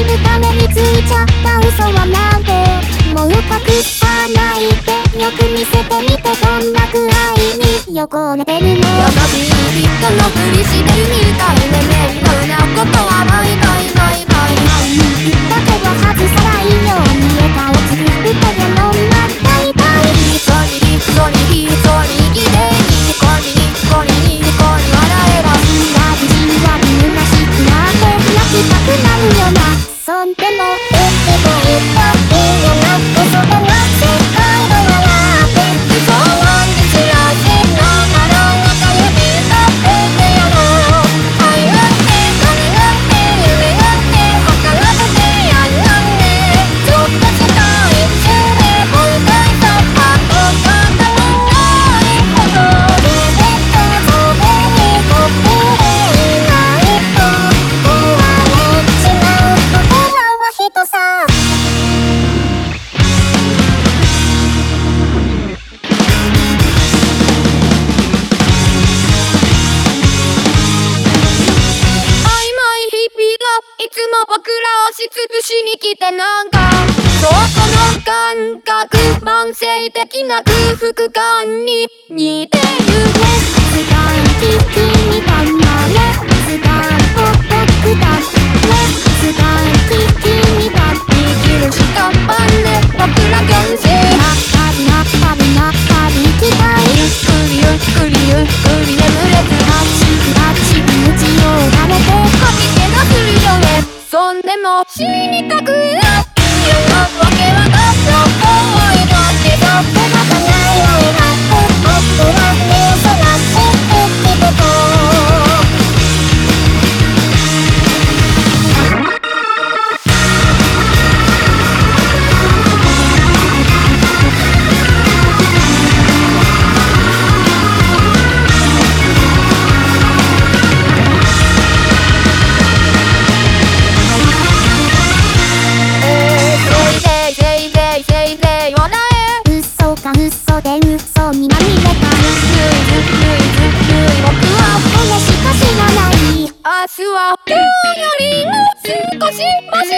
いるためについちゃった嘘はなんて。もう隠さないでよく見せてみてそんなく合いに。横れてるの。のふりしてるみたいしに来てなんかそこの感覚慢性的な空腹感に似てるね。死にたく不行行